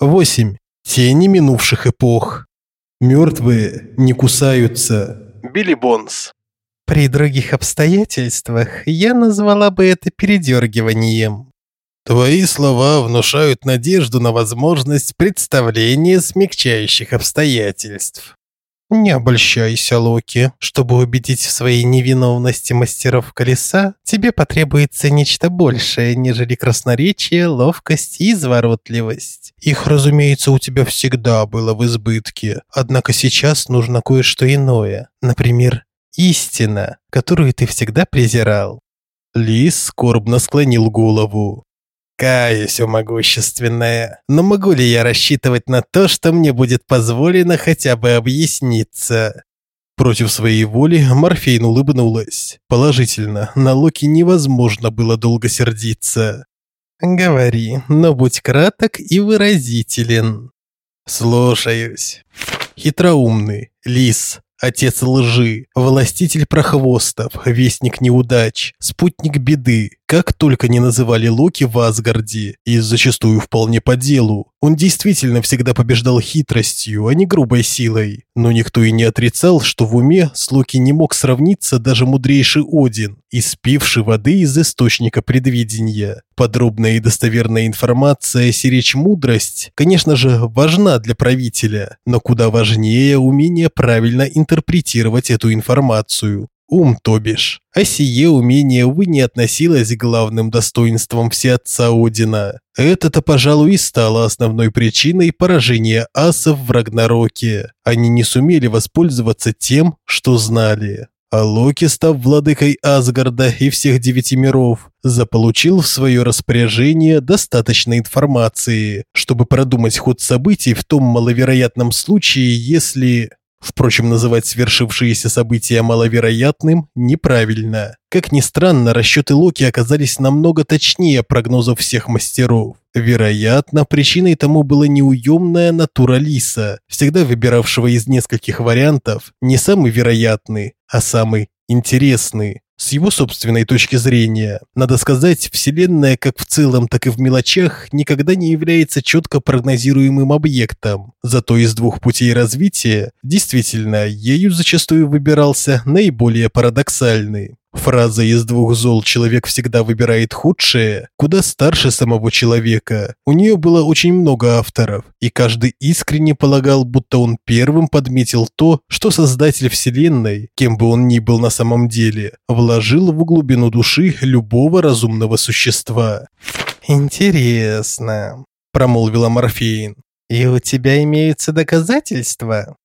8. Тени минувших эпох. Мертвые не кусаются. Билли Бонс. При других обстоятельствах я назвала бы это передергиванием. Твои слова внушают надежду на возможность представления смягчающих обстоятельств. Не обольщайся, Локи. Чтобы убедить в своей невиновности мастеров колеса, тебе потребуется нечто большее, нежели красноречие, ловкость и изворотливость. Их, разумеется, у тебя всегда было в избытке. Однако сейчас нужно кое-что иное. Например, истина, которую ты всегда презирал. Лис скорбно склонил голову. Каюсь, о могущественная, но могу ли я рассчитывать на то, что мне будет позволено хотя бы объясниться? Против своей воли Морфейн улыбнулась. Положительно, на Локи невозможно было долго сердиться. «Говори, но будь краток и выразителен». «Слушаюсь». Хитроумный, лис, Отец лжи, властитель прохвостов, вестник неудач, спутник беды. Как только не называли Локи в Асгарде, и зачастую вполне по делу, он действительно всегда побеждал хитростью, а не грубой силой. Но никто и не отрицал, что в уме с Локи не мог сравниться даже мудрейший Один, испивший воды из источника предвидения. Подробная и достоверная информация, сиречь мудрость, конечно же, важна для правителя, но куда важнее умение правильно интерпретировать эту информацию. Ум, то бишь. А сие умение, увы, не относилось к главным достоинствам всеотца Одина. Это-то, пожалуй, и стало основной причиной поражения асов в Рагнароке. Они не сумели воспользоваться тем, что знали. А Локи, став владыкой Асгарда и всех девяти миров, заполучил в свое распоряжение достаточно информации, чтобы продумать ход событий в том маловероятном случае, если... Впрочем, называть свершившиеся события маловероятным неправильно. Как ни странно, расчеты Локи оказались намного точнее прогнозов всех мастеров. Вероятно, причиной тому была неуемная натура Лиса, всегда выбиравшего из нескольких вариантов не самый вероятный, а самый интересный. С его собственной точки зрения, надо сказать, Вселенная как в целом, так и в мелочах никогда не является четко прогнозируемым объектом. Зато из двух путей развития, действительно, ею зачастую выбирался наиболее парадоксальный. Фраза «из двух зол человек всегда выбирает худшее» куда старше самого человека. У нее было очень много авторов, и каждый искренне полагал, будто он первым подметил то, что создатель Вселенной, кем бы он ни был на самом деле, вложил в глубину души любого разумного существа. «Интересно», – промолвила Морфеин. «И у тебя имеются доказательства?»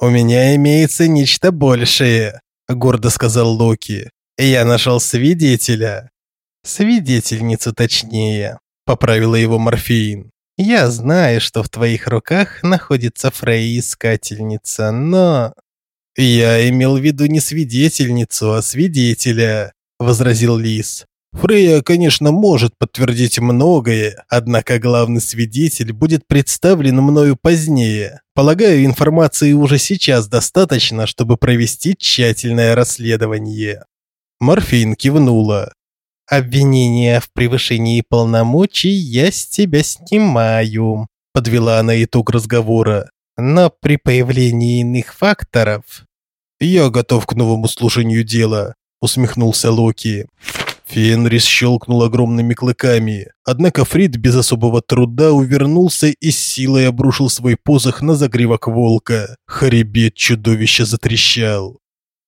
«У меня имеется нечто большее», – гордо сказал Локи. Я нашел свидетеля. Свидетельницу точнее, поправила его Морфеин. Я знаю, что в твоих руках находится Фрей-искательница, но... Я имел в виду не свидетельницу, а свидетеля, возразил Лис. Фрея, конечно, может подтвердить многое, однако главный свидетель будет представлен мною позднее. Полагаю, информации уже сейчас достаточно, чтобы провести тщательное расследование. Морфин кивнула. «Обвинение в превышении полномочий я с тебя снимаю», – подвела она итог разговора. «Но при появлении иных факторов...» «Я готов к новому слушанию дела», – усмехнулся Локи. Фенрис щелкнул огромными клыками, однако Фрид без особого труда увернулся и с силой обрушил свой посох на загривок волка. Хребет чудовища затрещал.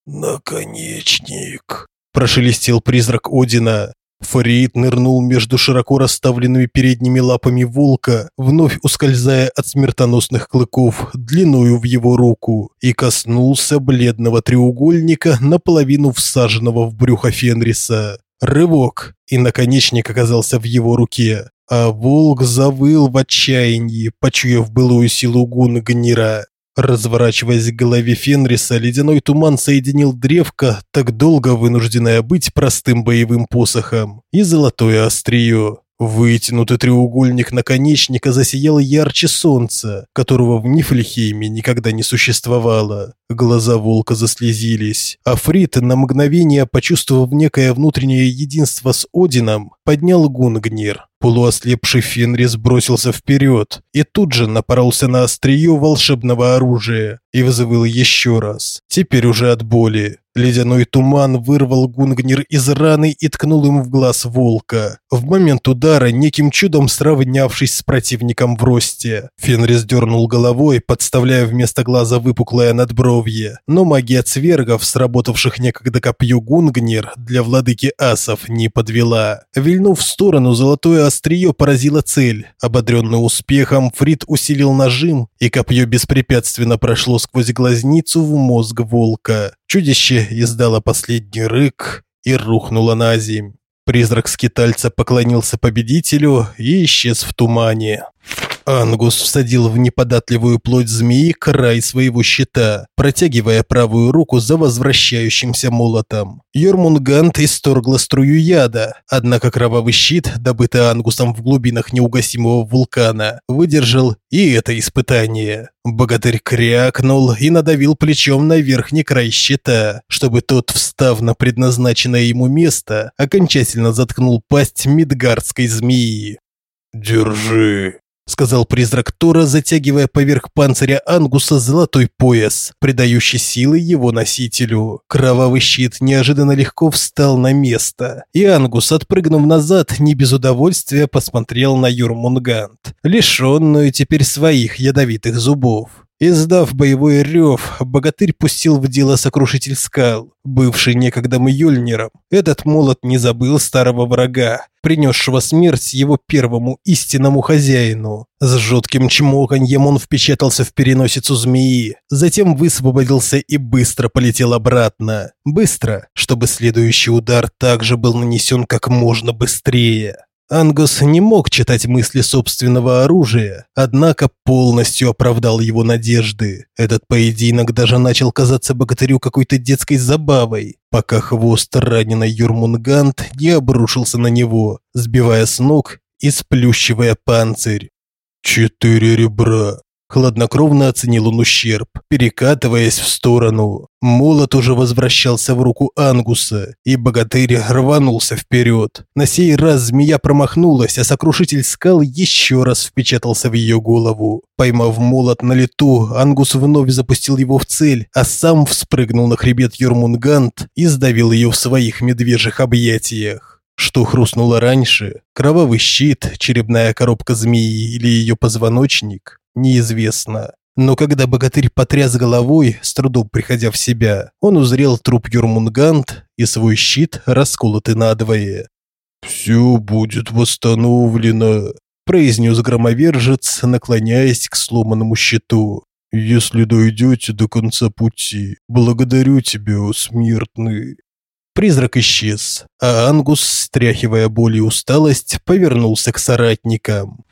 «Наконечник!» Прошелестел призрак Одина. Фариит нырнул между широко расставленными передними лапами волка, вновь ускользая от смертоносных клыков, длиною в его руку, и коснулся бледного треугольника, наполовину всаженного в брюхо Фенриса. Рывок, и наконечник оказался в его руке, а волк завыл в отчаянии, почуяв былую силу гуна Гнира. Разворачиваясь к голове Фенриса, ледяной туман соединил древко, так долго вынужденное быть простым боевым посохом, и золотое острие. Вытянутый треугольник наконечника засиял ярче солнца, которого в Нифльхейме никогда не существовало. Глаза волка заслезились, а Фрид, на мгновение почувствовав некое внутреннее единство с Одином, поднял Гунгнир. Полуослепший Фенрис бросился вперед и тут же напоролся на острие волшебного оружия и взвыл еще раз, теперь уже от боли. Ледяной туман вырвал Гунгнир из раны и ткнул им в глаз волка. В момент удара, неким чудом сравнявшись с противником в росте, Фенрис дернул головой, подставляя вместо глаза выпуклое надбровье. Но магия цвергов, сработавших некогда копью Гунгнир, для владыки асов не подвела. Вильнув в сторону, золотое острие поразило цель. Ободренный успехом, Фрид усилил нажим, и копье беспрепятственно прошло сквозь глазницу в мозг волка. Чудище издало последний рык и рухнуло на земь. Призрак скитальца поклонился победителю и исчез в тумане. Ангус всадил в неподатливую плоть змеи край своего щита, протягивая правую руку за возвращающимся молотом. Йормунгант исторгла струю яда, однако кровавый щит, добытый Ангусом в глубинах неугасимого вулкана, выдержал и это испытание. Богатырь крякнул и надавил плечом на верхний край щита, чтобы тот, встав на предназначенное ему место, окончательно заткнул пасть мидгардской змеи. «Держи!» Сказал призрак Тора, затягивая поверх панциря Ангуса золотой пояс, придающий силы его носителю. Кровавый щит неожиданно легко встал на место, и Ангус, отпрыгнув назад, не без удовольствия посмотрел на Юрмунгант, лишенную теперь своих ядовитых зубов. Издав боевой рев, богатырь пустил в дело сокрушитель скал, бывший некогда Мьёльниром. Этот молот не забыл старого врага, принесшего смерть его первому истинному хозяину. С жутким чмоканьем он впечатался в переносицу змеи, затем высвободился и быстро полетел обратно. Быстро, чтобы следующий удар также был нанесен как можно быстрее. Ангус не мог читать мысли собственного оружия, однако полностью оправдал его надежды. Этот поединок даже начал казаться богатырю какой-то детской забавой, пока хвост раненой Юрмунгант не обрушился на него, сбивая с ног и сплющивая панцирь. «Четыре ребра», Хладнокровно оценил он ущерб, перекатываясь в сторону. Молот уже возвращался в руку Ангуса, и богатырь рванулся вперед. На сей раз змея промахнулась, а сокрушитель скал еще раз впечатался в ее голову. Поймав молот на лету, Ангус вновь запустил его в цель, а сам вспрыгнул на хребет Юрмунгант и сдавил ее в своих медвежьих объятиях. Что хрустнуло раньше? Кровавый щит, черепная коробка змеи или ее позвоночник? Неизвестно. Но когда богатырь потряс головой, с трудом приходя в себя, он узрел труп Юрмунгант и свой щит, расколотый надвое. «Все будет восстановлено», – произнес громовержец, наклоняясь к сломанному щиту. «Если дойдете до конца пути, благодарю тебя, о смертный». Призрак исчез, а Ангус, стряхивая боль и усталость, повернулся к соратникам.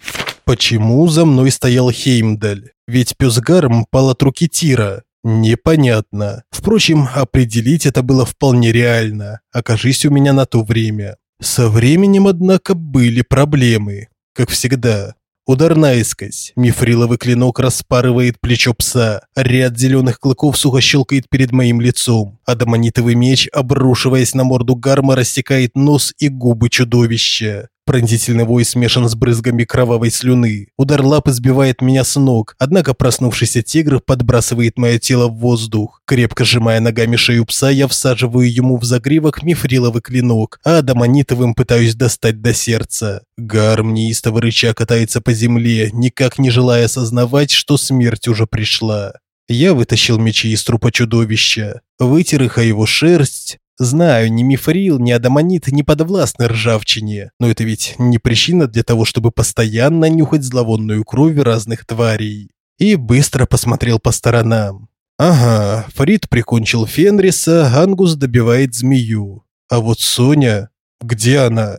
Почему за мной стоял Хеймдаль? Ведь пес Гарм пал от руки Тира. Непонятно. Впрочем, определить это было вполне реально, окажись у меня на то время. Со временем, однако, были проблемы. Как всегда. Удар наискось. Мифриловый клинок распарывает плечо пса. Ряд зеленых клыков сухо щелкает перед моим лицом. Адамонитовый меч, обрушиваясь на морду гарма, рассекает нос и губы чудовища. Пронзительный вой смешан с брызгами кровавой слюны. Удар лапы сбивает меня с ног, однако проснувшийся тигр подбрасывает мое тело в воздух. Крепко сжимая ногами шею пса, я всаживаю ему в загривок мифриловый клинок, а адамонитовым пытаюсь достать до сердца. Гарм неистово рыча катается по земле, никак не желая осознавать, что смерть уже пришла. Я вытащил мечи из трупа чудовища, вытер их о его шерсть, Знаю, ни мифрил, ни адамонит не подвластны ржавчине, но это ведь не причина для того, чтобы постоянно нюхать зловонную кровь разных тварей. И быстро посмотрел по сторонам. Ага, Фрид прикончил Фенриса, Ангус добивает змею. А вот Соня... Где она?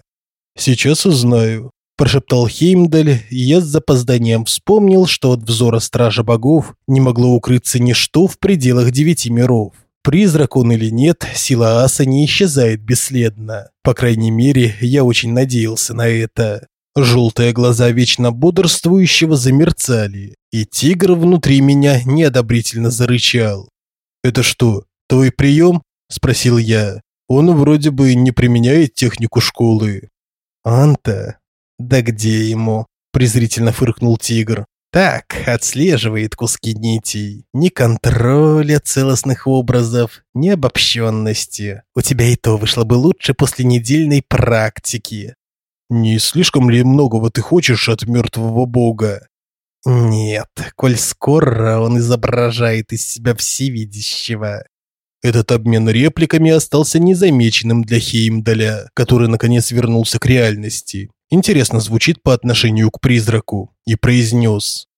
Сейчас узнаю. Прошептал Хеймдаль, и я с запозданием вспомнил, что от взора Стража Богов не могло укрыться ничто в пределах девяти миров. Призрак он или нет, сила аса не исчезает бесследно. По крайней мере, я очень надеялся на это. Желтые глаза вечно бодрствующего замерцали, и тигр внутри меня неодобрительно зарычал. «Это что, твой прием?» – спросил я. «Он вроде бы не применяет технику школы». Он-то? Да где ему? презрительно фыркнул тигр. Так, отслеживает куски нитей. Ни контроля целостных образов, ни обобщенности. У тебя и то вышло бы лучше после недельной практики. Не слишком ли многого ты хочешь от мертвого бога? Нет, коль скоро он изображает из себя всевидящего. Этот обмен репликами остался незамеченным для Хеймдаля, который наконец вернулся к реальности интересно звучит по отношению к призраку, и произнес.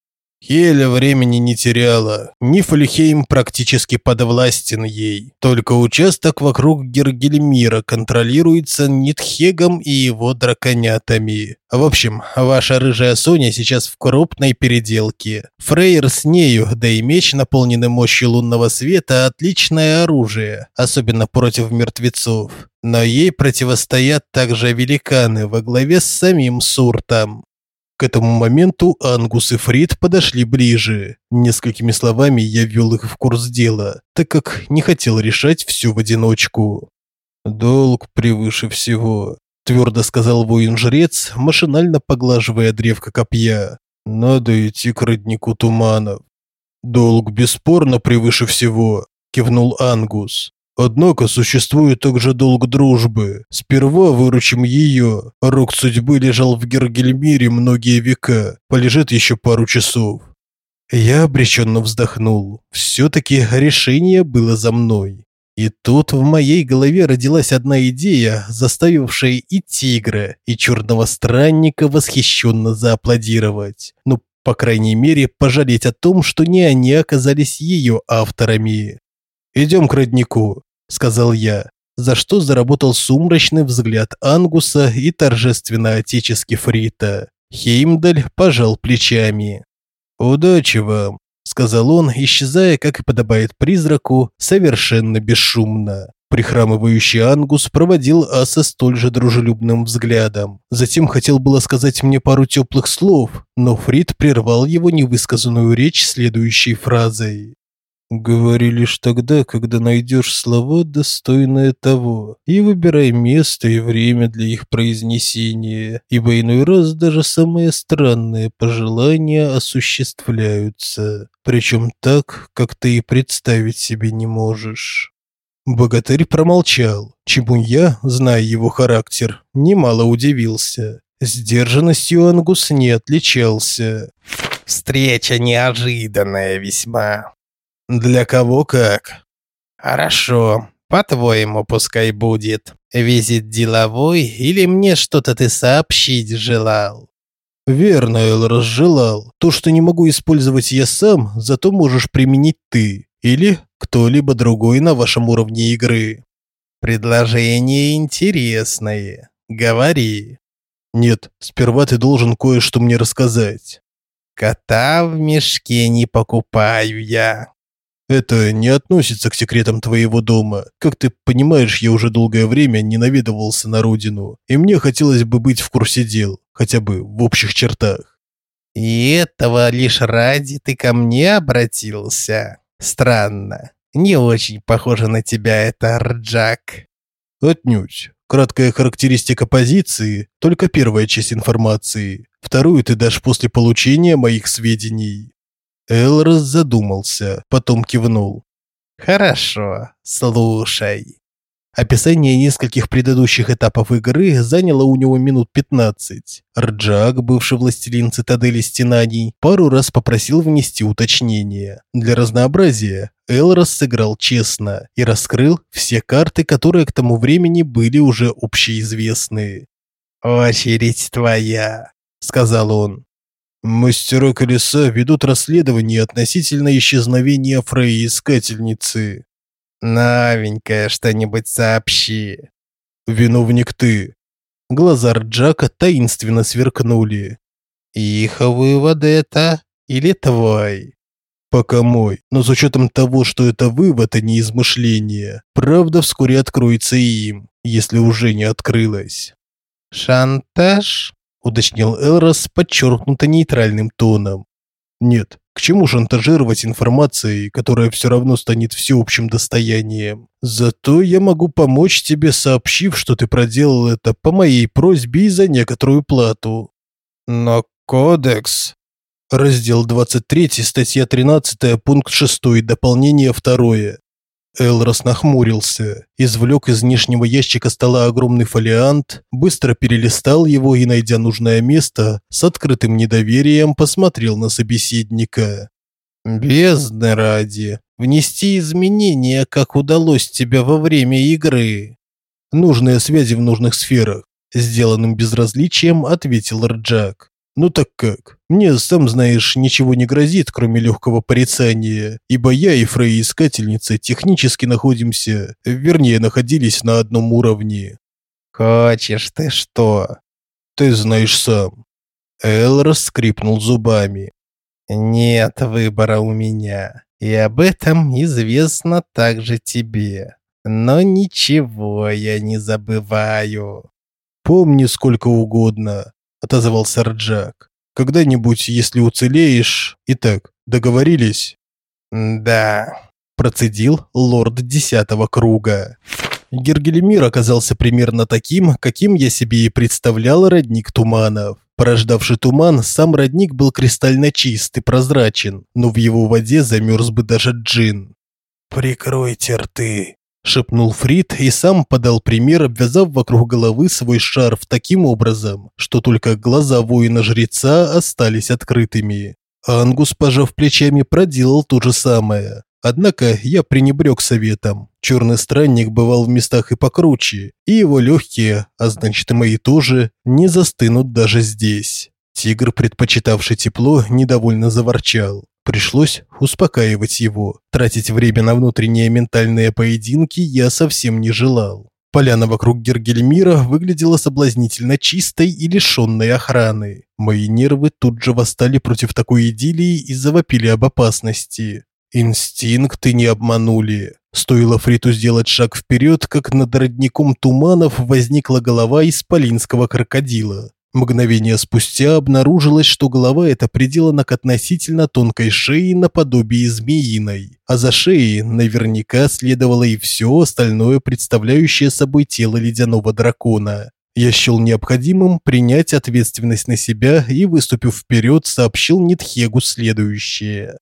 Хеля времени не теряла. Нифльхейм практически подвластен ей. Только участок вокруг Гергельмира контролируется Нитхегом и его драконятами. В общем, ваша рыжая Соня сейчас в крупной переделке. Фрейер с нею, да и меч, наполненный мощью лунного света, отличное оружие, особенно против мертвецов. Но ей противостоят также великаны во главе с самим Суртом. К этому моменту Ангус и Фрид подошли ближе. Несколькими словами я ввел их в курс дела, так как не хотел решать все в одиночку. «Долг превыше всего», – твердо сказал воин-жрец, машинально поглаживая древко копья. «Надо идти к роднику туманов». «Долг бесспорно превыше всего», – кивнул Ангус. Однако существует также долг дружбы. Сперва выручим ее. Рог судьбы лежал в Гергельмире многие века. Полежит еще пару часов. Я обреченно вздохнул. Все-таки решение было за мной. И тут в моей голове родилась одна идея, заставившая и тигра, и черного странника восхищенно зааплодировать. Ну, по крайней мере, пожалеть о том, что не они оказались ее авторами. «Идем к роднику», – сказал я, за что заработал сумрачный взгляд Ангуса и торжественно отечески Фрита. Хеймдаль пожал плечами. «Удачи вам», – сказал он, исчезая, как и подобает призраку, совершенно бесшумно. Прихрамывающий Ангус проводил Аса столь же дружелюбным взглядом. Затем хотел было сказать мне пару теплых слов, но Фрид прервал его невысказанную речь следующей фразой. Говори лишь тогда, когда найдешь слова, достойные того, и выбирай место и время для их произнесения, ибо иной раз даже самые странные пожелания осуществляются, причем так, как ты и представить себе не можешь. Богатырь промолчал, чему я, зная его характер, немало удивился. Сдержанностью Ангус не отличался. «Встреча неожиданная весьма», для кого как. Хорошо. По-твоему, пускай будет. Визит деловой или мне что-то ты сообщить желал? Верно, Эл разжелал. То, что не могу использовать я сам, зато можешь применить ты или кто-либо другой на вашем уровне игры. Предложение интересное. Говори. Нет, сперва ты должен кое-что мне рассказать. Кота в мешке не покупаю я. Это не относится к секретам твоего дома. Как ты понимаешь, я уже долгое время не наведывался на родину, и мне хотелось бы быть в курсе дел, хотя бы в общих чертах. И этого лишь ради ты ко мне обратился? Странно. Не очень похоже на тебя это, Рджак. Отнюдь. Краткая характеристика позиции – только первая часть информации. Вторую ты дашь после получения моих сведений. Элрос задумался, потом кивнул. «Хорошо, слушай». Описание нескольких предыдущих этапов игры заняло у него минут 15. Рджак, бывший властелин цитадели стенаний, пару раз попросил внести уточнение. Для разнообразия Элрос сыграл честно и раскрыл все карты, которые к тому времени были уже общеизвестны. «Очередь твоя», — сказал он. Мастера колеса ведут расследование относительно исчезновения Фрей-искательницы. Новенькое что-нибудь сообщи. Виновник ты. Глаза Рджака таинственно сверкнули. Их вывод это или твой? Пока мой, но с учетом того, что это вывод, а не измышление, правда вскоре откроется и им, если уже не открылась. Шантаж? Уточнил Элрос подчеркнуто нейтральным тоном. Нет, к чему шантажировать информацией, которая все равно станет всеобщим достоянием? Зато я могу помочь тебе, сообщив, что ты проделал это по моей просьбе и за некоторую плату. Но кодекс... Раздел 23, статья 13, пункт 6, дополнение 2. Элрос нахмурился, извлек из нижнего ящика стола огромный фолиант, быстро перелистал его и, найдя нужное место, с открытым недоверием посмотрел на собеседника. «Бездны ради, внести изменения, как удалось тебе во время игры». «Нужные связи в нужных сферах», – сделанным безразличием ответил Рджак. Ну так как? Мне, сам знаешь, ничего не грозит, кроме легкого порицания, ибо я и Фрей-искательница технически находимся, вернее, находились на одном уровне. Хочешь ты что? Ты знаешь сам. Эл раскрипнул зубами. Нет выбора у меня, и об этом известно также тебе. Но ничего я не забываю. Помни сколько угодно, отозвался Рджак. Когда-нибудь, если уцелеешь. Итак, договорились? Да, процедил лорд десятого круга. Гергелемир оказался примерно таким, каким я себе и представлял родник туманов. Порождавший туман, сам родник был кристально чист и прозрачен, но в его воде замерз бы даже джин. «Прикройте рты», шепнул Фрид и сам подал пример, обвязав вокруг головы свой шарф таким образом, что только глаза воина-жреца остались открытыми. Ангус, пожав плечами, проделал то же самое. Однако я пренебрег советом. Черный странник бывал в местах и покруче, и его легкие, а значит и мои тоже, не застынут даже здесь. Тигр, предпочитавший тепло, недовольно заворчал. Пришлось успокаивать его. Тратить время на внутренние ментальные поединки я совсем не желал. Поляна вокруг Гергельмира выглядела соблазнительно чистой и лишенной охраны. Мои нервы тут же восстали против такой идиллии и завопили об опасности. Инстинкты не обманули. Стоило Фриту сделать шаг вперед, как над родником туманов возникла голова исполинского крокодила. Мгновение спустя обнаружилось, что голова эта приделана к относительно тонкой шее наподобие змеиной, а за шеей наверняка следовало и все остальное, представляющее собой тело ледяного дракона. Я счел необходимым принять ответственность на себя и, выступив вперед, сообщил Нитхегу следующее.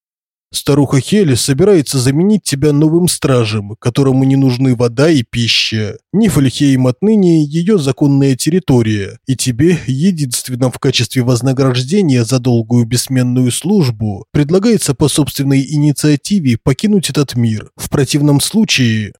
Старуха Хели собирается заменить тебя новым стражем, которому не нужны вода и пища. Нифльхейм отныне ее законная территория, и тебе, единственно в качестве вознаграждения за долгую бессменную службу, предлагается по собственной инициативе покинуть этот мир. В противном случае...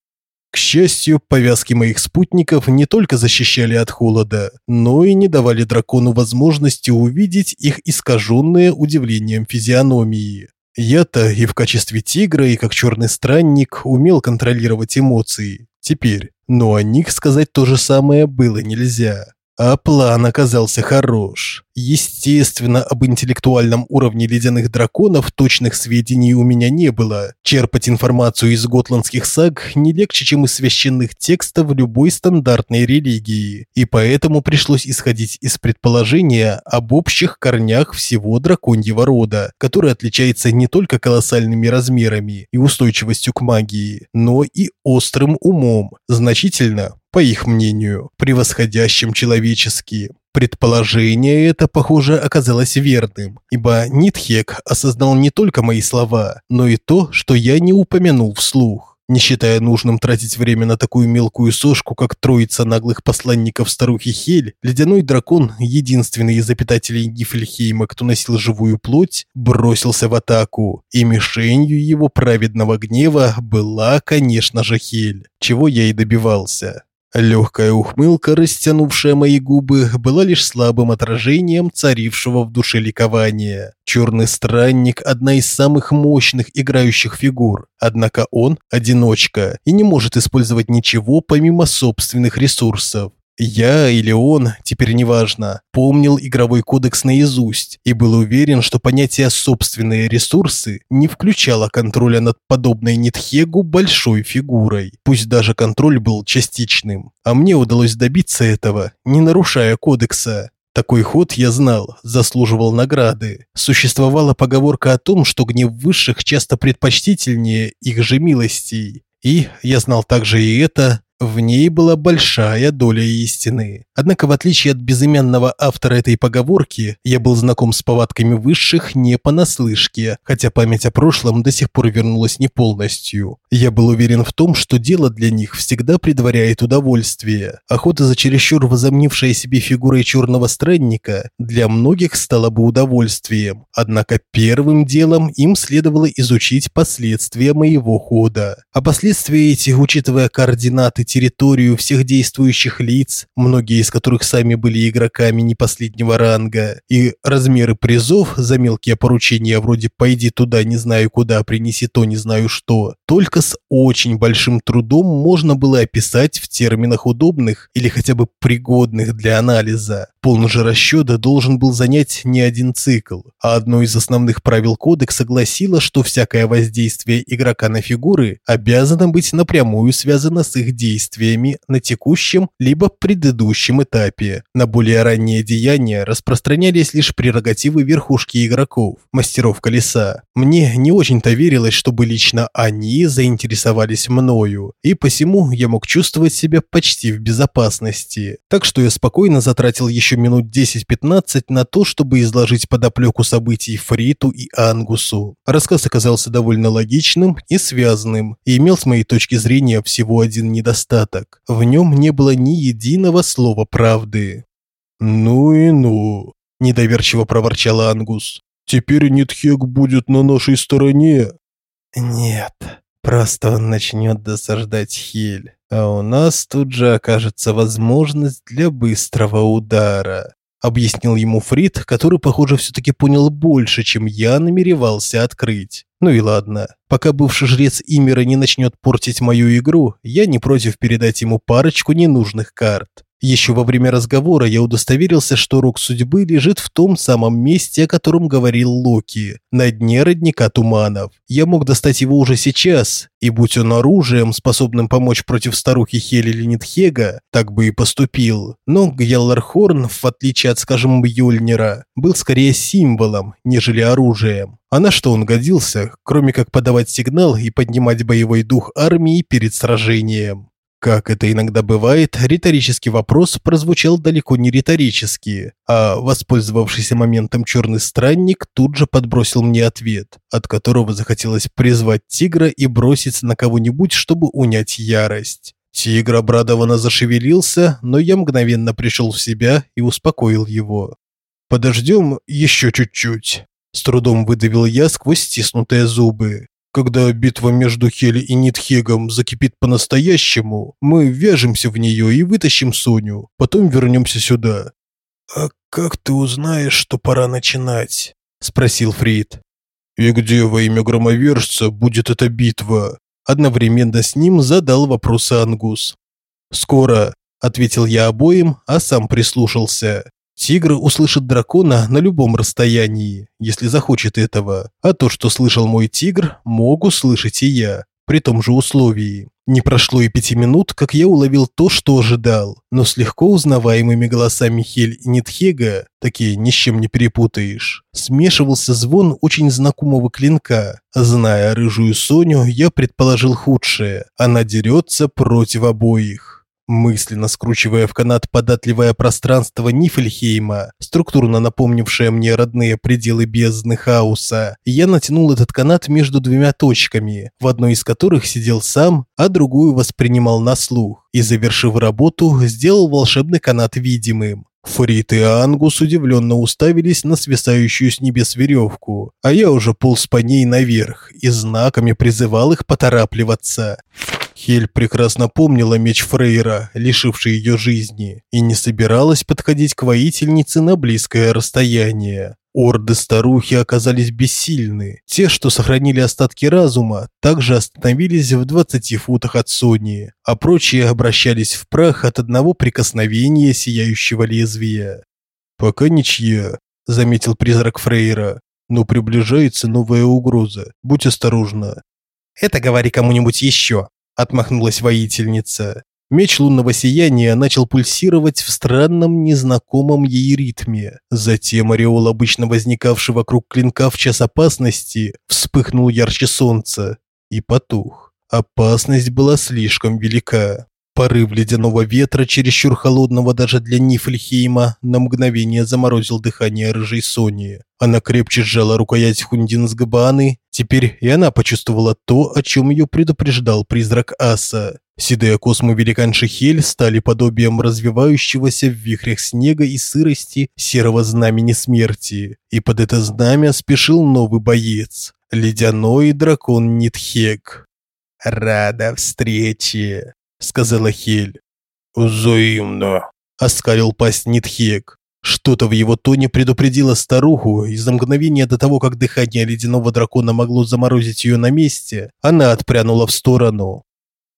К счастью, повязки моих спутников не только защищали от холода, но и не давали дракону возможности увидеть их искаженные удивлением физиономии. Я-то и в качестве тигра, и как черный странник умел контролировать эмоции. Теперь, но о них сказать то же самое было нельзя. А план оказался хорош. Естественно, об интеллектуальном уровне ледяных драконов точных сведений у меня не было. Черпать информацию из готландских саг не легче, чем из священных текстов любой стандартной религии. И поэтому пришлось исходить из предположения об общих корнях всего драконьего рода, который отличается не только колоссальными размерами и устойчивостью к магии, но и острым умом, значительно по их мнению, превосходящим человеческие. Предположение это, похоже, оказалось верным, ибо Нитхек осознал не только мои слова, но и то, что я не упомянул вслух. Не считая нужным тратить время на такую мелкую сошку, как троица наглых посланников старухи Хель, ледяной дракон, единственный из обитателей Нифльхейма, кто носил живую плоть, бросился в атаку, и мишенью его праведного гнева была, конечно же, Хель, чего я и добивался. Легкая ухмылка, растянувшая мои губы, была лишь слабым отражением царившего в душе ликования. Черный странник – одна из самых мощных играющих фигур, однако он – одиночка и не может использовать ничего помимо собственных ресурсов. Я или он, теперь неважно, помнил игровой кодекс наизусть и был уверен, что понятие «собственные ресурсы» не включало контроля над подобной Нитхегу большой фигурой, пусть даже контроль был частичным. А мне удалось добиться этого, не нарушая кодекса. Такой ход, я знал, заслуживал награды. Существовала поговорка о том, что гнев высших часто предпочтительнее их же милостей. И я знал также и это, в ней была большая доля истины. Однако, в отличие от безымянного автора этой поговорки, я был знаком с повадками высших не понаслышке, хотя память о прошлом до сих пор вернулась не полностью. Я был уверен в том, что дело для них всегда предваряет удовольствие. Охота за чересчур возомнившей себе фигурой черного странника для многих стала бы удовольствием. Однако первым делом им следовало изучить последствия моего хода. А последствия эти, учитывая координаты территорию всех действующих лиц, многие из которых сами были игроками не последнего ранга, и размеры призов за мелкие поручения вроде «пойди туда, не знаю куда, принеси то, не знаю что», только с очень большим трудом можно было описать в терминах удобных или хотя бы пригодных для анализа. Полный же расчет должен был занять не один цикл, а одно из основных правил кодекса гласило, что всякое воздействие игрока на фигуры обязано быть напрямую связано с их действиями на текущем либо предыдущем этапе. На более ранние деяния распространялись лишь прерогативы верхушки игроков, мастеров колеса. Мне не очень-то верилось, чтобы лично они заинтересовались мною, и посему я мог чувствовать себя почти в безопасности. Так что я спокойно затратил еще еще минут 10-15 на то, чтобы изложить подоплеку событий Фриту и Ангусу. Рассказ оказался довольно логичным и связанным, и имел с моей точки зрения всего один недостаток. В нем не было ни единого слова правды. «Ну и ну», – недоверчиво проворчал Ангус. «Теперь Нитхек будет на нашей стороне». «Нет, просто он начнет досаждать Хель а у нас тут же окажется возможность для быстрого удара», объяснил ему Фрид, который, похоже, все-таки понял больше, чем я намеревался открыть. Ну и ладно. Пока бывший жрец Имера не начнет портить мою игру, я не против передать ему парочку ненужных карт. Еще во время разговора я удостоверился, что рог судьбы лежит в том самом месте, о котором говорил Локи, на дне родника туманов. Я мог достать его уже сейчас, и будь он оружием, способным помочь против старухи Хели Ленитхега, так бы и поступил. Но Гьяллархорн, в отличие от, скажем, Бьёльнира, был скорее символом, нежели оружием. А на что он годился, кроме как подавать сигнал и поднимать боевой дух армии перед сражением? Как это иногда бывает, риторический вопрос прозвучал далеко не риторически, а воспользовавшийся моментом черный странник тут же подбросил мне ответ, от которого захотелось призвать тигра и броситься на кого-нибудь, чтобы унять ярость. Тигр обрадованно зашевелился, но я мгновенно пришел в себя и успокоил его. «Подождем еще чуть-чуть», – с трудом выдавил я сквозь стиснутые зубы. Когда битва между Хели и Нитхегом закипит по-настоящему, мы вяжемся в нее и вытащим Соню, потом вернемся сюда». «А как ты узнаешь, что пора начинать?» – спросил Фрид. «И где во имя громовержца будет эта битва?» Одновременно с ним задал вопрос Ангус. «Скоро», – ответил я обоим, а сам прислушался. Тигр услышит дракона на любом расстоянии, если захочет этого. А то, что слышал мой тигр, мог услышать и я, при том же условии. Не прошло и пяти минут, как я уловил то, что ожидал, но с легко узнаваемыми голосами Хель и Нитхега, такие ни с чем не перепутаешь, смешивался звон очень знакомого клинка. Зная рыжую Соню, я предположил худшее. Она дерется против обоих мысленно скручивая в канат податливое пространство Нифельхейма, структурно напомнившее мне родные пределы бездны хаоса, я натянул этот канат между двумя точками, в одной из которых сидел сам, а другую воспринимал на слух, и, завершив работу, сделал волшебный канат видимым. Фрит и Ангус удивленно уставились на свисающую с небес веревку, а я уже полз по ней наверх и знаками призывал их поторапливаться. Хель прекрасно помнила меч Фрейра, лишивший ее жизни, и не собиралась подходить к воительнице на близкое расстояние. Орды старухи оказались бессильны. Те, что сохранили остатки разума, также остановились в 20 футах от Сони, а прочие обращались в прах от одного прикосновения сияющего лезвия. «Пока ничья», – заметил призрак Фрейра, – «но приближается новая угроза. Будь осторожна». «Это говори кому-нибудь еще», отмахнулась воительница. Меч лунного сияния начал пульсировать в странном незнакомом ей ритме. Затем ореол, обычно возникавший вокруг клинка в час опасности, вспыхнул ярче солнца и потух. Опасность была слишком велика. Порыв ледяного ветра, чересчур холодного даже для Нифльхейма, на мгновение заморозил дыхание рыжей Сони. Она крепче сжала рукоять Хундин с Габаны. Теперь и она почувствовала то, о чем ее предупреждал призрак Аса. Седые космы великанши Хель стали подобием развивающегося в вихрях снега и сырости серого знамени смерти. И под это знамя спешил новый боец – ледяной дракон Нитхек. «Рада встрече!» сказала Хель. «Взаимно», – оскалил пасть Нитхек. Что-то в его тоне предупредило старуху, и за мгновение до того, как дыхание ледяного дракона могло заморозить ее на месте, она отпрянула в сторону.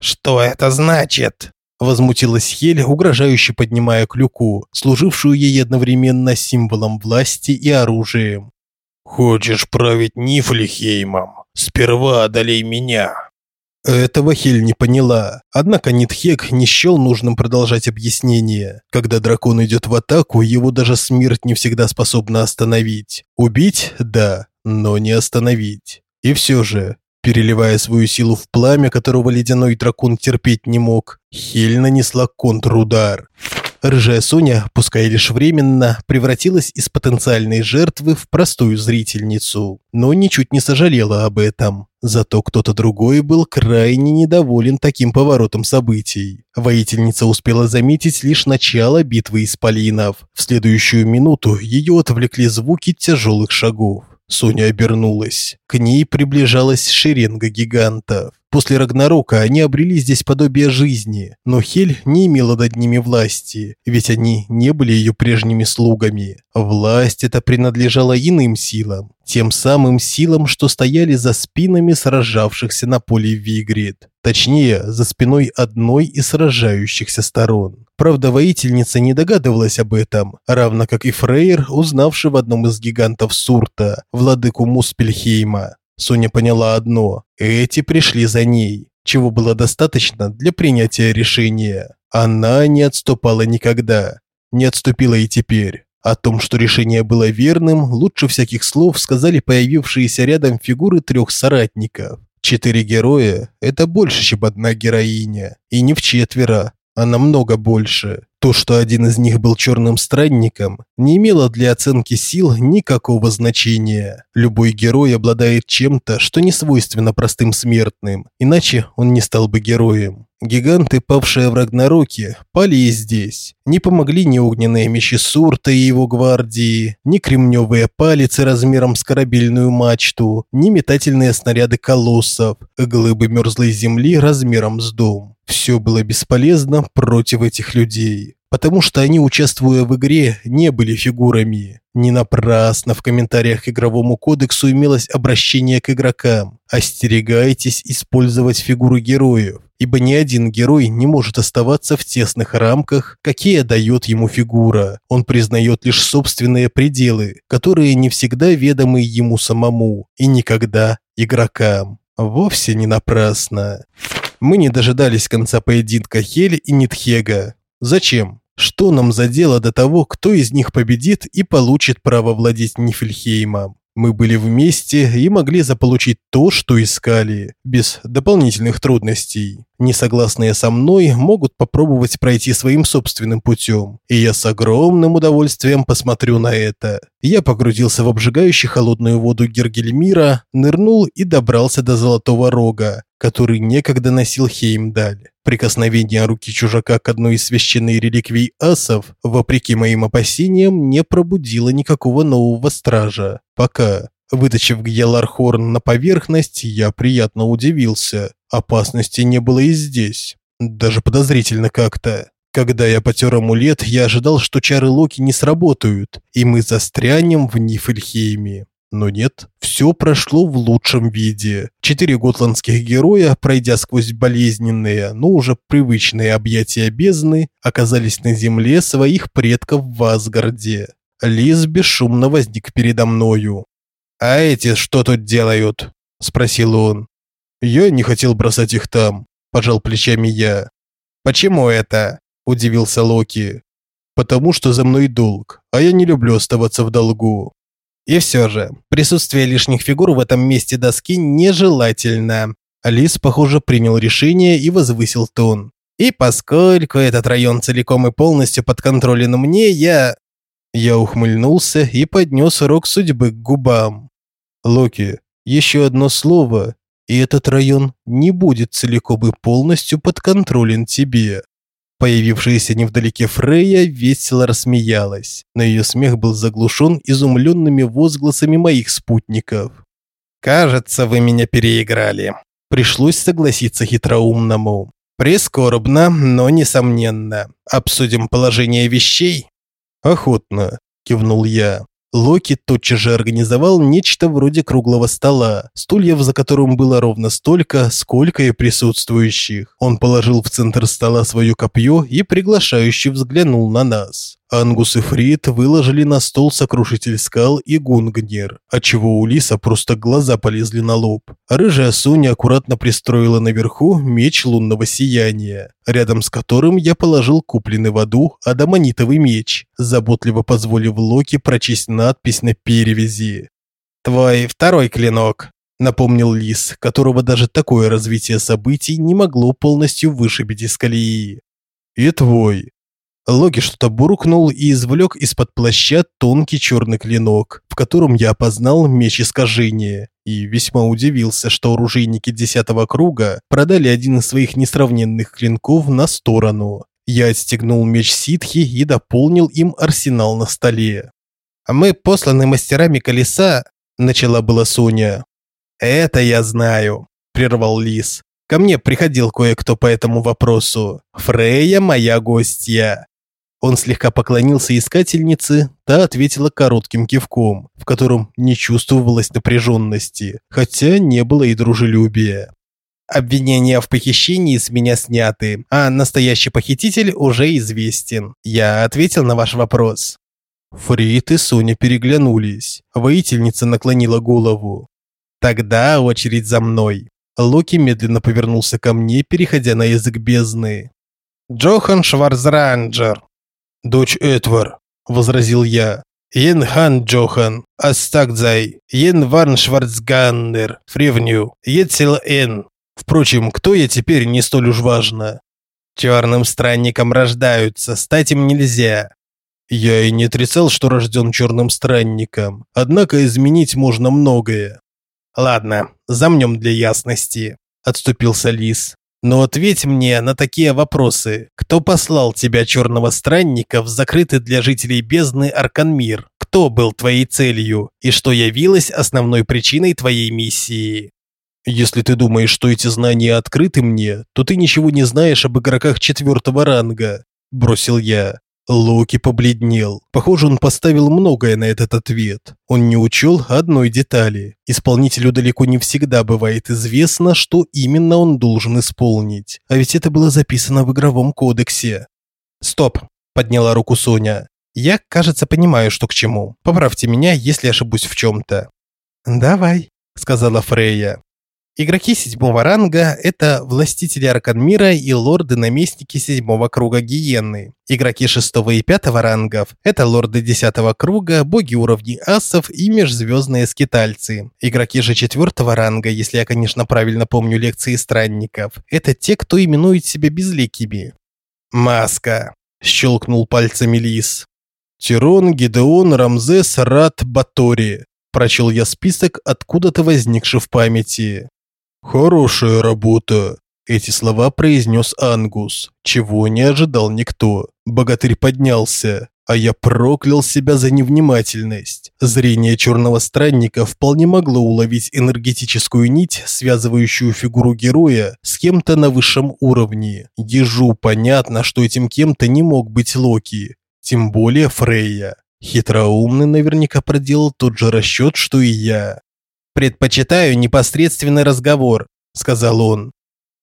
«Что это значит?» Возмутилась Хель, угрожающе поднимая клюку, служившую ей одновременно символом власти и оружием. «Хочешь править Нифлихеймом? Сперва одолей меня!» Этого Хель не поняла. Однако Нитхек не счел нужным продолжать объяснение. Когда дракон идет в атаку, его даже смерть не всегда способна остановить. Убить – да, но не остановить. И все же, переливая свою силу в пламя, которого ледяной дракон терпеть не мог, Хель нанесла контрудар. Рыжая Соня, пускай лишь временно, превратилась из потенциальной жертвы в простую зрительницу, но ничуть не сожалела об этом. Зато кто-то другой был крайне недоволен таким поворотом событий. Воительница успела заметить лишь начало битвы исполинов. В следующую минуту ее отвлекли звуки тяжелых шагов. Соня обернулась. К ней приближалась шеренга гигантов. После Рагнарока они обрели здесь подобие жизни, но Хель не имела над ними власти, ведь они не были ее прежними слугами. Власть эта принадлежала иным силам, тем самым силам, что стояли за спинами сражавшихся на поле Вигрид. Точнее, за спиной одной из сражающихся сторон. Правда, воительница не догадывалась об этом, равно как и Фрейр, узнавший в одном из гигантов Сурта, владыку Муспельхейма. Соня поняла одно – эти пришли за ней, чего было достаточно для принятия решения. Она не отступала никогда, не отступила и теперь. О том, что решение было верным, лучше всяких слов сказали появившиеся рядом фигуры трех соратников. Четыре героя – это больше, чем одна героиня. И не в четверо, а намного больше. То, что один из них был черным странником, не имело для оценки сил никакого значения. Любой герой обладает чем-то, что не свойственно простым смертным, иначе он не стал бы героем. Гиганты, павшие в Рагнароке, пали и здесь. Не помогли ни огненные мечи Сурта и его гвардии, ни кремневые палицы размером с корабельную мачту, ни метательные снаряды колоссов, глыбы мерзлой земли размером с дом. Все было бесполезно против этих людей, потому что они, участвуя в игре, не были фигурами. Не напрасно в комментариях к игровому кодексу имелось обращение к игрокам. Остерегайтесь использовать фигуры героев, ибо ни один герой не может оставаться в тесных рамках, какие дает ему фигура. Он признает лишь собственные пределы, которые не всегда ведомы ему самому и никогда игрокам. Вовсе не напрасно. Мы не дожидались конца поединка Хель и Нитхега. Зачем? Что нам за дело до того, кто из них победит и получит право владеть Нифельхеймом? Мы были вместе и могли заполучить то, что искали, без дополнительных трудностей. Несогласные со мной могут попробовать пройти своим собственным путем, и я с огромным удовольствием посмотрю на это. Я погрузился в обжигающую холодную воду Гергельмира, нырнул и добрался до Золотого Рога, который некогда носил Хеймдаль. Прикосновение руки чужака к одной из священной реликвий асов, вопреки моим опасениям, не пробудило никакого нового стража. Пока. Вытащив Гьялархорн на поверхность, я приятно удивился. Опасности не было и здесь. Даже подозрительно как-то. Когда я потер амулет, я ожидал, что чары Локи не сработают, и мы застрянем в Нифльхейме. Но нет, все прошло в лучшем виде. Четыре готландских героя, пройдя сквозь болезненные, но уже привычные объятия бездны, оказались на земле своих предков в Асгарде. Лис бесшумно возник передо мною. «А эти что тут делают?» – спросил он. «Я не хотел бросать их там», – пожал плечами я. «Почему это?» – удивился Локи. «Потому что за мной долг, а я не люблю оставаться в долгу». И все же, присутствие лишних фигур в этом месте доски нежелательно. Алис, похоже, принял решение и возвысил тон. И поскольку этот район целиком и полностью подконтролен мне, я... Я ухмыльнулся и поднес рог судьбы к губам. Локи, еще одно слово, и этот район не будет целиком и полностью подконтролен тебе. Появившаяся невдалеке Фрея весело рассмеялась, но ее смех был заглушен изумленными возгласами моих спутников. «Кажется, вы меня переиграли». Пришлось согласиться хитроумному. «Прискорбно, но несомненно. Обсудим положение вещей?» «Охотно», – кивнул я. Локи тотчас же организовал нечто вроде круглого стола, стульев за которым было ровно столько, сколько и присутствующих. Он положил в центр стола свое копье и приглашающе взглянул на нас. Ангус и Фрид выложили на стол сокрушитель скал и гунгнер, отчего у Лиса просто глаза полезли на лоб. рыжая Соня аккуратно пристроила наверху меч лунного сияния, рядом с которым я положил купленный в аду адамонитовый меч, заботливо позволив Локи прочесть надпись на перевязи. «Твой второй клинок», – напомнил Лис, которого даже такое развитие событий не могло полностью вышибить из колеи. «И твой», Логи что-то буркнул и извлек из-под плаща тонкий черный клинок, в котором я опознал меч искажения, и весьма удивился, что оружейники десятого круга продали один из своих несравненных клинков на сторону. Я отстегнул меч ситхи и дополнил им арсенал на столе. «А мы посланы мастерами колеса», – начала была Соня. «Это я знаю», – прервал Лис. «Ко мне приходил кое-кто по этому вопросу. Фрея моя гостья. Он слегка поклонился искательнице, та ответила коротким кивком, в котором не чувствовалось напряженности, хотя не было и дружелюбия. Обвинения в похищении с меня сняты, а настоящий похититель уже известен. Я ответил на ваш вопрос. Фрид и Соня переглянулись. Воительница наклонила голову. Тогда очередь за мной. Локи медленно повернулся ко мне, переходя на язык бездны. Джохан Шварцранджер, «Дочь Этвар», – возразил я. «Ен хан Джохан, астагдзай, ен варн Шварцганнер, фревню, етсел эн». Впрочем, кто я теперь не столь уж важно. Черным странником рождаются, стать им нельзя. Я и не отрицал, что рожден черным странником, однако изменить можно многое. Ладно, замнем для ясности, отступился Лис. Но ответь мне на такие вопросы. Кто послал тебя, черного странника, в закрытый для жителей бездны Арканмир? Кто был твоей целью? И что явилось основной причиной твоей миссии? Если ты думаешь, что эти знания открыты мне, то ты ничего не знаешь об игроках четвертого ранга, бросил я. Локи побледнел. Похоже, он поставил многое на этот ответ. Он не учел одной детали. Исполнителю далеко не всегда бывает известно, что именно он должен исполнить. А ведь это было записано в игровом кодексе. «Стоп!» – подняла руку Соня. «Я, кажется, понимаю, что к чему. Поправьте меня, если ошибусь в чем-то». «Давай», – сказала Фрейя. Игроки седьмого ранга – это властители Арканмира и лорды-наместники седьмого круга Гиенны. Игроки шестого и пятого рангов – это лорды десятого круга, боги уровней асов и межзвездные скитальцы. Игроки же четвертого ранга, если я, конечно, правильно помню лекции странников, это те, кто именует себя безликими. «Маска», – щелкнул пальцами лис. Тирон, Гидеон, Рамзес, Рат, Батори. Прочел я список, откуда-то возникший в памяти. «Хорошая работа!» Эти слова произнес Ангус, чего не ожидал никто. Богатырь поднялся, а я проклял себя за невнимательность. Зрение черного странника вполне могло уловить энергетическую нить, связывающую фигуру героя с кем-то на высшем уровне. Ежу понятно, что этим кем-то не мог быть Локи, тем более Фрейя. Хитроумный наверняка проделал тот же расчет, что и я. «Предпочитаю непосредственный разговор», – сказал он.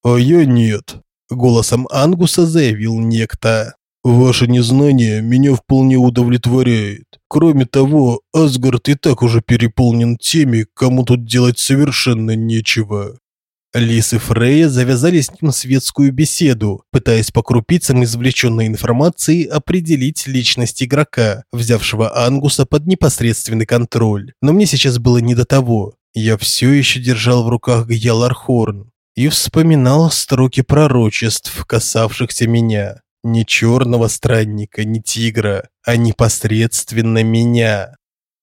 «А я нет», – голосом Ангуса заявил некто. «Ваше незнание меня вполне удовлетворяет. Кроме того, Асгард и так уже переполнен теми, кому тут делать совершенно нечего». Лис и Фрея завязали с ним светскую беседу, пытаясь по крупицам извлеченной информации определить личность игрока, взявшего Ангуса под непосредственный контроль. Но мне сейчас было не до того. Я все еще держал в руках Гьялархорн и вспоминал строки пророчеств, касавшихся меня. Не черного странника, не тигра, а непосредственно меня.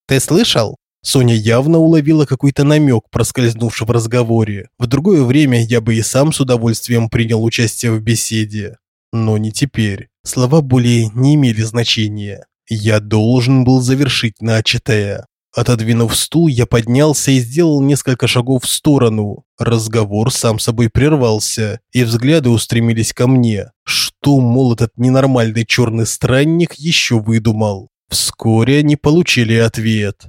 «Ты слышал?» Соня явно уловила какой-то намек, проскользнувший в разговоре. В другое время я бы и сам с удовольствием принял участие в беседе. Но не теперь. Слова более не имели значения. Я должен был завершить начатое. Отодвинув стул, я поднялся и сделал несколько шагов в сторону. Разговор сам собой прервался, и взгляды устремились ко мне. Что, мол, этот ненормальный черный странник еще выдумал? Вскоре они получили ответ.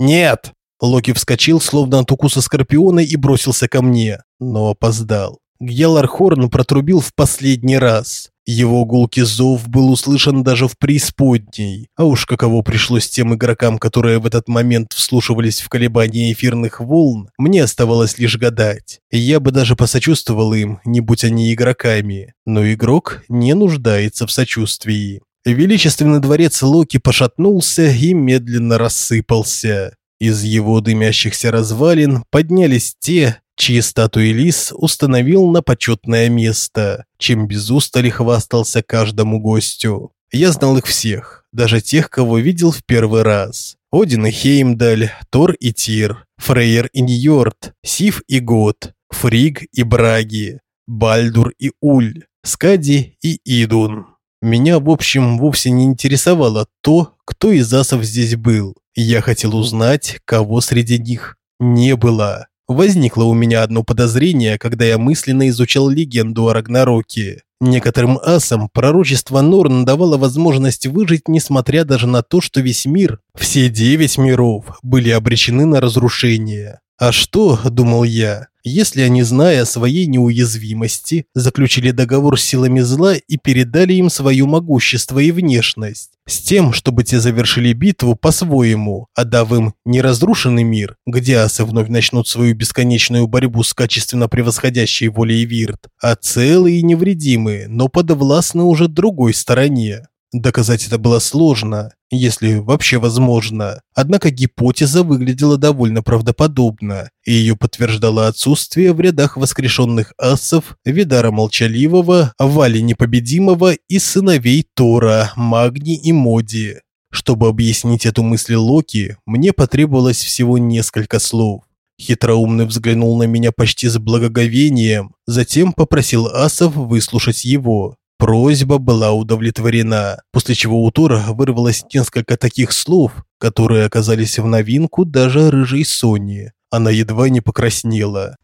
«Нет!» Локи вскочил, словно от укуса скорпиона, и бросился ко мне, но опоздал. Гьялархорн протрубил в последний раз. Его гулкий зов был услышан даже в преисподней. А уж каково пришлось тем игрокам, которые в этот момент вслушивались в колебания эфирных волн, мне оставалось лишь гадать. Я бы даже посочувствовал им, не будь они игроками. Но игрок не нуждается в сочувствии. Величественный дворец Локи пошатнулся и медленно рассыпался. Из его дымящихся развалин поднялись те, чьи статуи лис установил на почетное место, чем без устали хвастался каждому гостю. Я знал их всех, даже тех, кого видел в первый раз. Один и Хеймдаль, Тор и Тир, Фрейер и Ньорд, Сив и Гот, Фриг и Браги, Бальдур и Уль, Скади и Идун. Меня, в общем, вовсе не интересовало то, кто из асов здесь был. Я хотел узнать, кого среди них не было. Возникло у меня одно подозрение, когда я мысленно изучал легенду о Рагнароке. Некоторым асам пророчество Норн давало возможность выжить, несмотря даже на то, что весь мир, все девять миров, были обречены на разрушение. А что, думал я, если они, зная о своей неуязвимости, заключили договор с силами зла и передали им свое могущество и внешность, с тем, чтобы те завершили битву по-своему, отдав им не разрушенный мир, где асы вновь начнут свою бесконечную борьбу с качественно превосходящей волей Вирт, а целые и невредимые, но подвластны уже другой стороне. Доказать это было сложно, если вообще возможно. Однако гипотеза выглядела довольно правдоподобно, и ее подтверждало отсутствие в рядах воскрешенных асов Видара Молчаливого, Вали Непобедимого и сыновей Тора, Магни и Моди. Чтобы объяснить эту мысль Локи, мне потребовалось всего несколько слов. Хитроумный взглянул на меня почти с благоговением, затем попросил асов выслушать его. Просьба была удовлетворена, после чего у Тора вырвалось несколько таких слов, которые оказались в новинку даже рыжей Сони. Она едва не покраснела.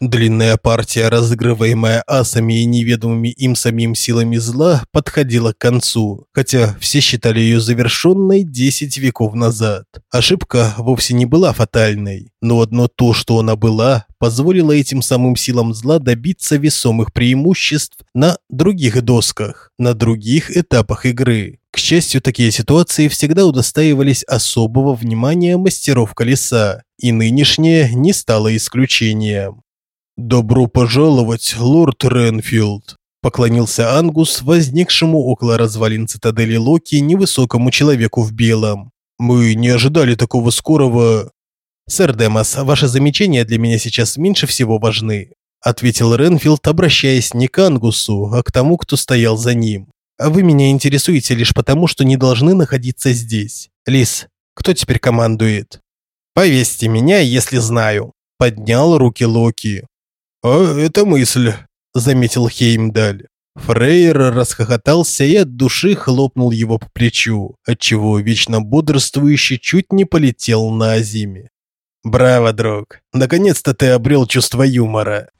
Длинная партия, разыгрываемая асами и неведомыми им самим силами зла, подходила к концу, хотя все считали ее завершенной 10 веков назад. Ошибка вовсе не была фатальной, но одно то, что она была, позволило этим самым силам зла добиться весомых преимуществ на других досках, на других этапах игры. К счастью, такие ситуации всегда удостаивались особого внимания мастеров колеса, и нынешнее не стало исключением. «Добро пожаловать, лорд Ренфилд», – поклонился Ангус возникшему около развалин цитадели Локи невысокому человеку в белом. «Мы не ожидали такого скорого...» «Сэр Демос, ваши замечания для меня сейчас меньше всего важны», – ответил Ренфилд, обращаясь не к Ангусу, а к тому, кто стоял за ним. «А вы меня интересуете лишь потому, что не должны находиться здесь. Лис, кто теперь командует?» «Повесьте меня, если знаю», – поднял руки Локи. «А это мысль», – заметил Хеймдаль. Фрейер расхохотался и от души хлопнул его по плечу, отчего вечно бодрствующий чуть не полетел на зиме. «Браво, друг! Наконец-то ты обрел чувство юмора!»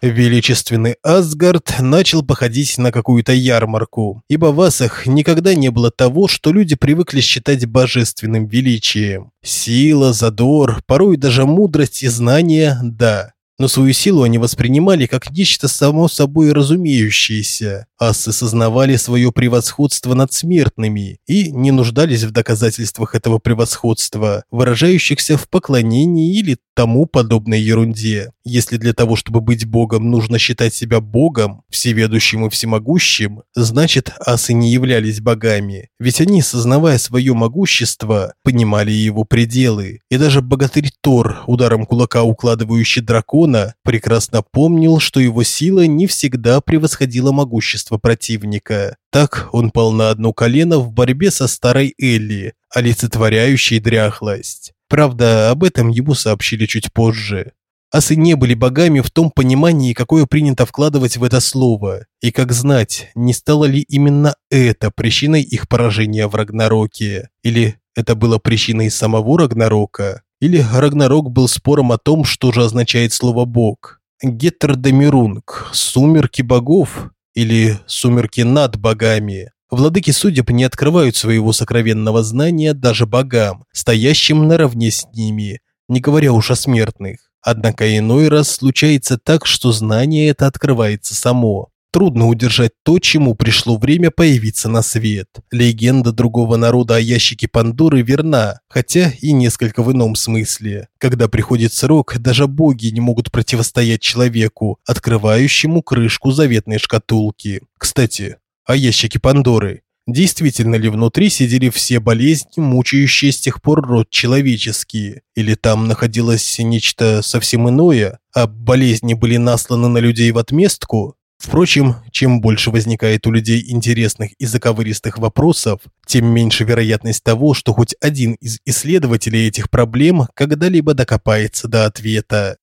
Величественный Асгард начал походить на какую-то ярмарку, ибо в асах никогда не было того, что люди привыкли считать божественным величием. Сила, задор, порой даже мудрость и знания – да, но свою силу они воспринимали как нечто само собой разумеющееся. Асы сознавали свое превосходство над смертными и не нуждались в доказательствах этого превосходства, выражающихся в поклонении или тому подобной ерунде. Если для того, чтобы быть богом, нужно считать себя богом, всеведущим и всемогущим, значит, асы не являлись богами, ведь они, сознавая свое могущество, понимали его пределы. И даже богатырь Тор, ударом кулака укладывающий дракона, прекрасно помнил, что его сила не всегда превосходила могущество противника. Так он пал на одно колено в борьбе со старой Элли, олицетворяющей дряхлость. Правда, об этом ему сообщили чуть позже. Асы не были богами в том понимании, какое принято вкладывать в это слово. И как знать, не стало ли именно это причиной их поражения в Рагнароке? Или это было причиной самого Рагнарока? Или Рагнарок был спором о том, что же означает слово «бог»? Геттердемирунг, сумерки богов или сумерки над богами? Владыки судеб не открывают своего сокровенного знания даже богам, стоящим наравне с ними, не говоря уж о смертных. Однако иной раз случается так, что знание это открывается само. Трудно удержать то, чему пришло время появиться на свет. Легенда другого народа о ящике Пандоры верна, хотя и несколько в ином смысле. Когда приходит срок, даже боги не могут противостоять человеку, открывающему крышку заветной шкатулки. Кстати, о ящике Пандоры. Действительно ли внутри сидели все болезни, мучающие с тех пор род человеческий? Или там находилось нечто совсем иное, а болезни были насланы на людей в отместку? Впрочем, чем больше возникает у людей интересных и заковыристых вопросов, тем меньше вероятность того, что хоть один из исследователей этих проблем когда-либо докопается до ответа.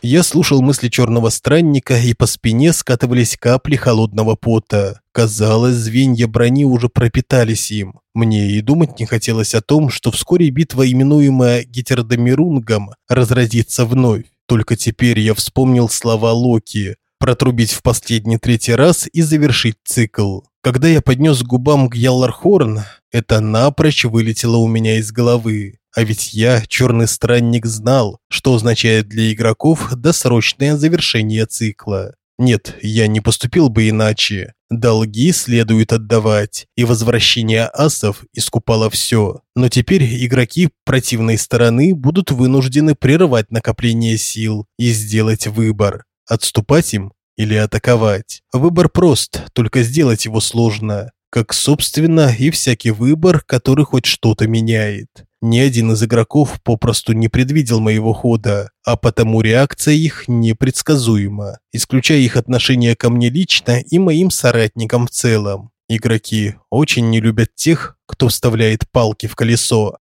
Я слушал мысли черного странника, и по спине скатывались капли холодного пота. Казалось, звенья брони уже пропитались им. Мне и думать не хотелось о том, что вскоре битва, именуемая Гетердомирунгом, разразится вновь. Только теперь я вспомнил слова Локи, протрубить в последний третий раз и завершить цикл. Когда я поднес к губам Гьяллархорн, это напрочь вылетело у меня из головы. А ведь я, черный странник, знал, что означает для игроков досрочное завершение цикла. Нет, я не поступил бы иначе. Долги следует отдавать, и возвращение асов искупало все. Но теперь игроки противной стороны будут вынуждены прервать накопление сил и сделать выбор. Отступать им или атаковать? Выбор прост, только сделать его сложно. Как, собственно, и всякий выбор, который хоть что-то меняет. Ни один из игроков попросту не предвидел моего хода, а потому реакция их непредсказуема, исключая их отношение ко мне лично и моим соратникам в целом. Игроки очень не любят тех, кто вставляет палки в колесо.